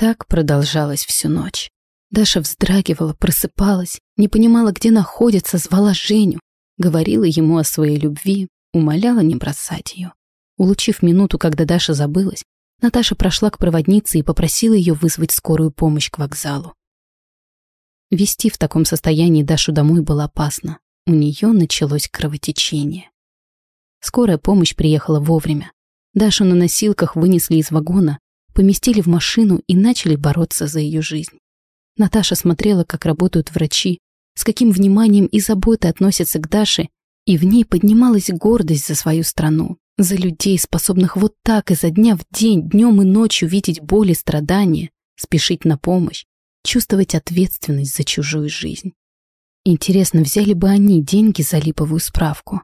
Так продолжалось всю ночь. Даша вздрагивала, просыпалась, не понимала, где находится, звала Женю, говорила ему о своей любви, умоляла не бросать ее. Улучив минуту, когда Даша забылась, Наташа прошла к проводнице и попросила ее вызвать скорую помощь к вокзалу. Вести в таком состоянии Дашу домой было опасно. У нее началось кровотечение. Скорая помощь приехала вовремя. Дашу на носилках вынесли из вагона, поместили в машину и начали бороться за ее жизнь. Наташа смотрела, как работают врачи, с каким вниманием и заботой относятся к Даше, и в ней поднималась гордость за свою страну, за людей, способных вот так изо дня в день, днем и ночью видеть боль и страдания, спешить на помощь, чувствовать ответственность за чужую жизнь. Интересно, взяли бы они деньги за липовую справку?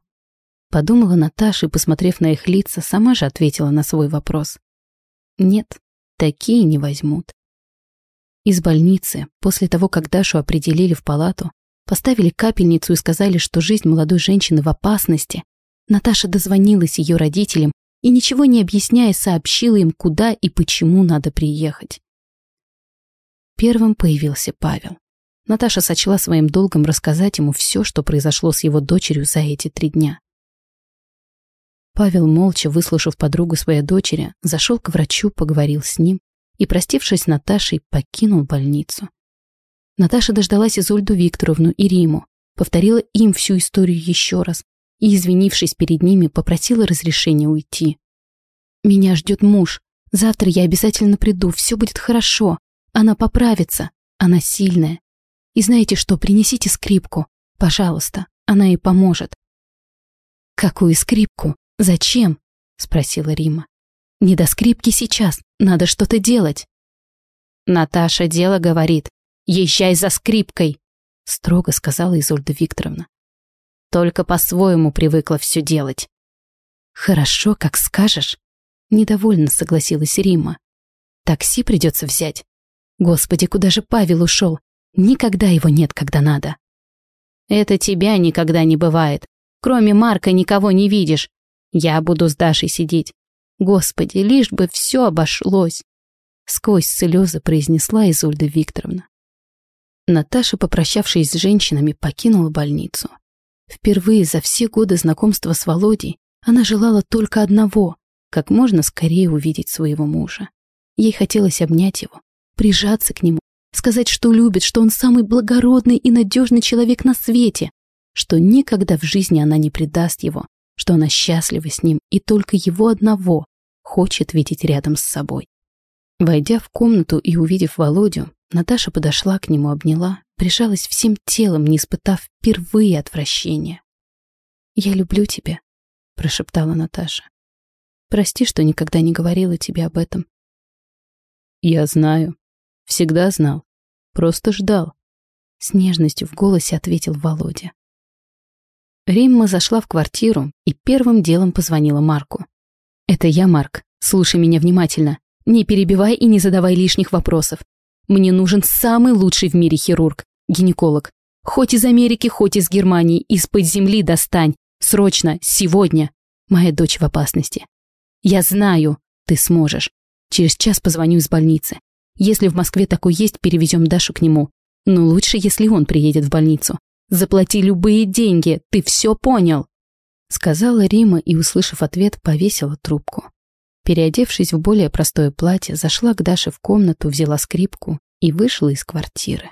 Подумала Наташа и, посмотрев на их лица, сама же ответила на свой вопрос. Нет, такие не возьмут. Из больницы, после того, как Дашу определили в палату, поставили капельницу и сказали, что жизнь молодой женщины в опасности, Наташа дозвонилась ее родителям и, ничего не объясняя, сообщила им, куда и почему надо приехать. Первым появился Павел. Наташа сочла своим долгом рассказать ему все, что произошло с его дочерью за эти три дня. Павел, молча выслушав подругу своей дочери, зашел к врачу, поговорил с ним, и, простившись с Наташей, покинул больницу. Наташа дождалась Изольду Викторовну и Риму, повторила им всю историю еще раз и, извинившись перед ними, попросила разрешения уйти. «Меня ждет муж. Завтра я обязательно приду, все будет хорошо. Она поправится. Она сильная. И знаете что, принесите скрипку. Пожалуйста, она ей поможет». «Какую скрипку? Зачем?» — спросила Рима. «Не до скрипки сейчас. Надо что-то делать. Наташа дело говорит. Езжай за скрипкой, строго сказала Изольда Викторовна. Только по-своему привыкла все делать. Хорошо, как скажешь. Недовольно согласилась Рима. Такси придется взять. Господи, куда же Павел ушел? Никогда его нет, когда надо. Это тебя никогда не бывает. Кроме Марка никого не видишь. Я буду с Дашей сидеть. Господи, лишь бы все обошлось. Сквозь слезы произнесла Изольда Викторовна. Наташа, попрощавшись с женщинами, покинула больницу. Впервые за все годы знакомства с Володей она желала только одного — как можно скорее увидеть своего мужа. Ей хотелось обнять его, прижаться к нему, сказать, что любит, что он самый благородный и надежный человек на свете, что никогда в жизни она не предаст его, что она счастлива с ним и только его одного хочет видеть рядом с собой. Войдя в комнату и увидев Володю, Наташа подошла к нему, обняла, прижалась всем телом, не испытав впервые отвращения. «Я люблю тебя», — прошептала Наташа. «Прости, что никогда не говорила тебе об этом». «Я знаю. Всегда знал. Просто ждал», — с нежностью в голосе ответил Володя. Римма зашла в квартиру и первым делом позвонила Марку. «Это я, Марк. Слушай меня внимательно. Не перебивай и не задавай лишних вопросов. Мне нужен самый лучший в мире хирург, гинеколог. Хоть из Америки, хоть из Германии, из-под земли достань. Срочно, сегодня. Моя дочь в опасности. Я знаю, ты сможешь. Через час позвоню из больницы. Если в Москве такой есть, перевезем Дашу к нему. Но лучше, если он приедет в больницу. Заплати любые деньги, ты все понял?» Сказала Рима и, услышав ответ, повесила трубку. Переодевшись в более простое платье, зашла к Даше в комнату, взяла скрипку и вышла из квартиры.